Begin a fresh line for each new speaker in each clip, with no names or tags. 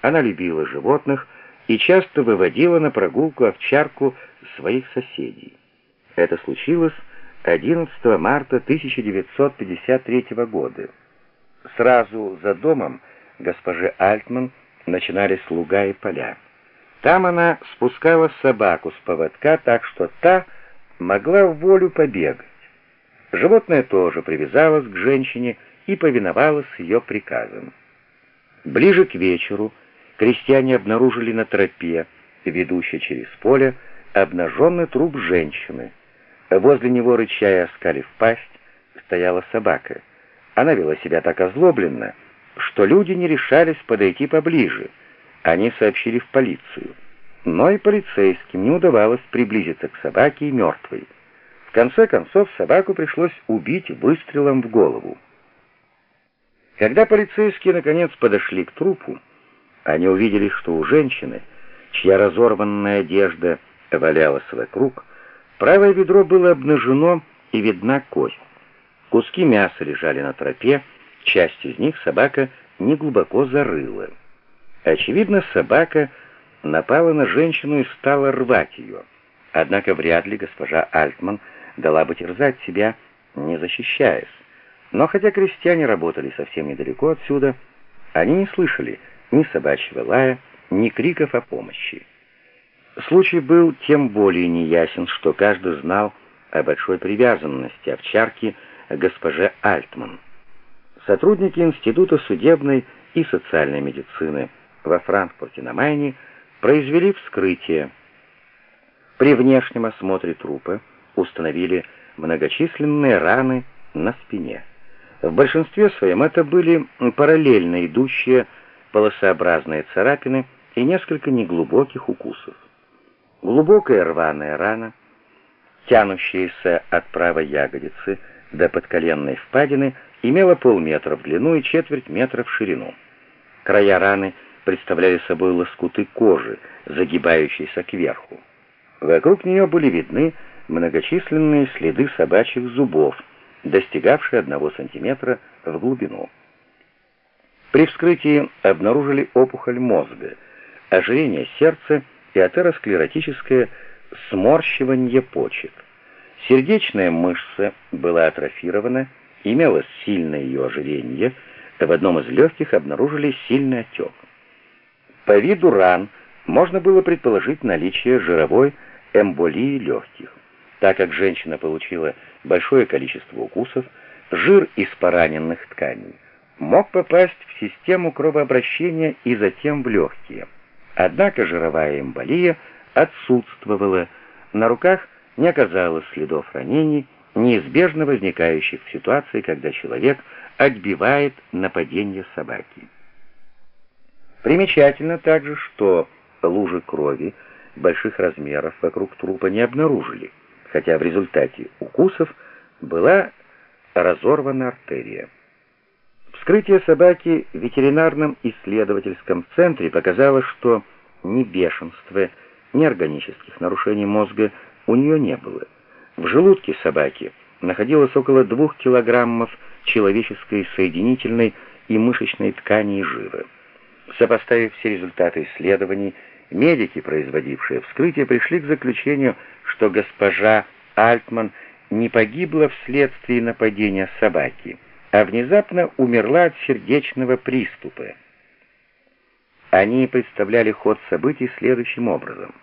Она любила животных и часто выводила на прогулку овчарку своих соседей. Это случилось 11 марта 1953 года. Сразу за домом госпожи Альтман начинались луга и поля. Там она спускала собаку с поводка так, что та могла в волю побегать. Животное тоже привязалось к женщине и повиновалось ее приказам. Ближе к вечеру крестьяне обнаружили на тропе, ведущей через поле, обнаженный труп женщины. Возле него, рыча и оскалив пасть, стояла собака. Она вела себя так озлобленно, что люди не решались подойти поближе. Они сообщили в полицию. Но и полицейским не удавалось приблизиться к собаке и мертвой. В конце концов, собаку пришлось убить выстрелом в голову. Когда полицейские наконец подошли к трупу, они увидели, что у женщины, чья разорванная одежда валялась вокруг, правое бедро было обнажено и видна кость. Куски мяса лежали на тропе, часть из них собака неглубоко зарыла. Очевидно, собака напала на женщину и стала рвать ее. Однако вряд ли госпожа Альтман дала бы терзать себя, не защищаясь. Но хотя крестьяне работали совсем недалеко отсюда, они не слышали ни собачьего лая, ни криков о помощи. Случай был тем более неясен, что каждый знал о большой привязанности овчарки госпоже Альтман. Сотрудники Института судебной и социальной медицины во Франкфурте на Майне произвели вскрытие. При внешнем осмотре трупа установили многочисленные раны на спине. В большинстве своем это были параллельно идущие полосообразные царапины и несколько неглубоких укусов. Глубокая рваная рана, тянущаяся от правой ягодицы до подколенной впадины, имела полметра в длину и четверть метра в ширину. Края раны представляли собой лоскуты кожи, загибающиеся кверху. Вокруг нее были видны многочисленные следы собачьих зубов, достигавшие одного сантиметра в глубину. При вскрытии обнаружили опухоль мозга, ожирение сердца и атеросклеротическое сморщивание почек. Сердечная мышца была атрофирована, имелось сильное ее ожирение, в одном из легких обнаружили сильный отек. По виду ран можно было предположить наличие жировой эмболии легких. Так как женщина получила большое количество укусов, жир из пораненных тканей мог попасть в систему кровообращения и затем в легкие. Однако жировая эмболия отсутствовала, на руках не оказалось следов ранений, неизбежно возникающих в ситуации, когда человек отбивает нападение собаки. Примечательно также, что лужи крови больших размеров вокруг трупа не обнаружили хотя в результате укусов была разорвана артерия. Вскрытие собаки в ветеринарном исследовательском центре показало, что ни бешенства, ни органических нарушений мозга у нее не было. В желудке собаки находилось около двух килограммов человеческой соединительной и мышечной ткани и жира. Сопоставив все результаты исследований, медики, производившие вскрытие, пришли к заключению, что госпожа Альтман не погибла вследствие нападения собаки, а внезапно умерла от сердечного приступа. Они представляли ход событий следующим образом.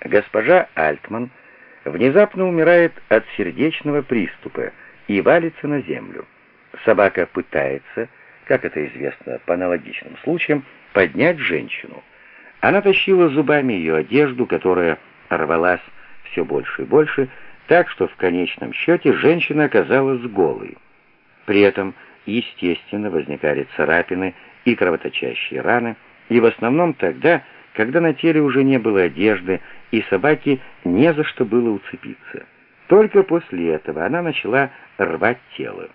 Госпожа Альтман внезапно умирает от сердечного приступа и валится на землю. Собака пытается, как это известно по аналогичным случаям, поднять женщину. Она тащила зубами ее одежду, которая рвалась все больше и больше, так что в конечном счете женщина оказалась голой. При этом, естественно, возникали царапины и кровоточащие раны, и в основном тогда, когда на теле уже не было одежды, и собаке не за что было уцепиться. Только после этого она начала рвать тело.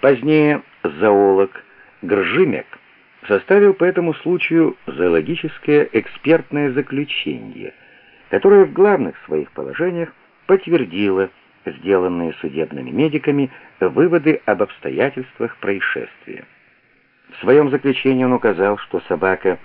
Позднее зоолог Гржимек составил по этому случаю зоологическое экспертное заключение – которая в главных своих положениях подтвердила сделанные судебными медиками выводы об обстоятельствах происшествия. В своем заключении он указал, что собака